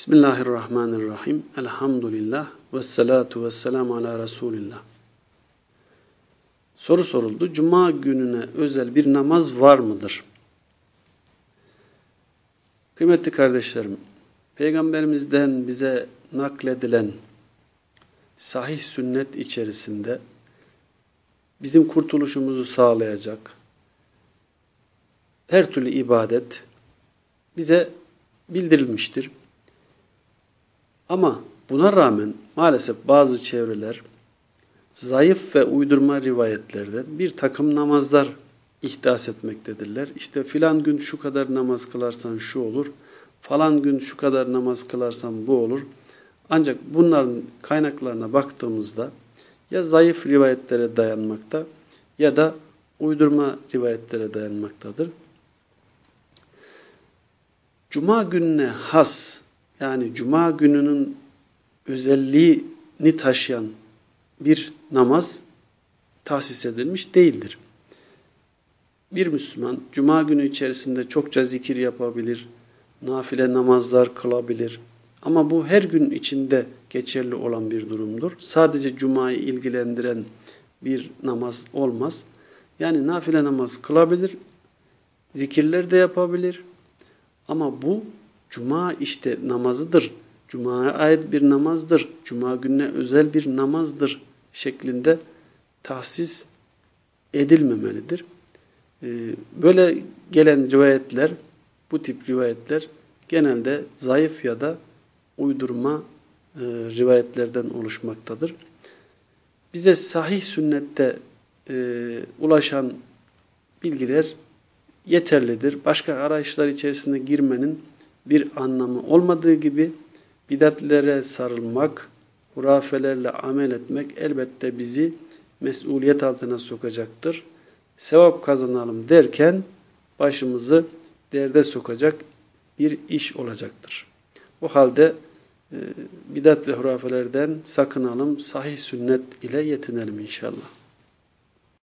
Bismillahirrahmanirrahim. Elhamdülillah. Ve salatu ve selamu ala Resulillah. Soru soruldu. Cuma gününe özel bir namaz var mıdır? Kıymetli kardeşlerim, Peygamberimizden bize nakledilen sahih sünnet içerisinde bizim kurtuluşumuzu sağlayacak her türlü ibadet bize bildirilmiştir. Ama buna rağmen maalesef bazı çevreler zayıf ve uydurma rivayetlerden bir takım namazlar ihdas etmektedirler. İşte filan gün şu kadar namaz kılarsan şu olur, falan gün şu kadar namaz kılarsan bu olur. Ancak bunların kaynaklarına baktığımızda ya zayıf rivayetlere dayanmakta ya da uydurma rivayetlere dayanmaktadır. Cuma gününe has yani cuma gününün özelliğini taşıyan bir namaz tahsis edilmiş değildir. Bir Müslüman cuma günü içerisinde çokça zikir yapabilir, nafile namazlar kılabilir. Ama bu her gün içinde geçerli olan bir durumdur. Sadece cumayı ilgilendiren bir namaz olmaz. Yani nafile namaz kılabilir, zikirler de yapabilir. Ama bu cuma işte namazıdır. Cuma'ya ait bir namazdır. Cuma gününe özel bir namazdır şeklinde tahsis edilmemelidir. Ee, böyle gelen rivayetler, bu tip rivayetler genelde zayıf ya da uydurma e, rivayetlerden oluşmaktadır. Bize sahih sünnette e, ulaşan bilgiler yeterlidir. Başka arayışlar içerisinde girmenin bir anlamı olmadığı gibi bidatlere sarılmak, hurafelerle amel etmek elbette bizi mesuliyet altına sokacaktır. Sevap kazanalım derken başımızı derde sokacak bir iş olacaktır. O halde e, bidat ve hurafelerden sakınalım, sahih sünnet ile yetinelim inşallah.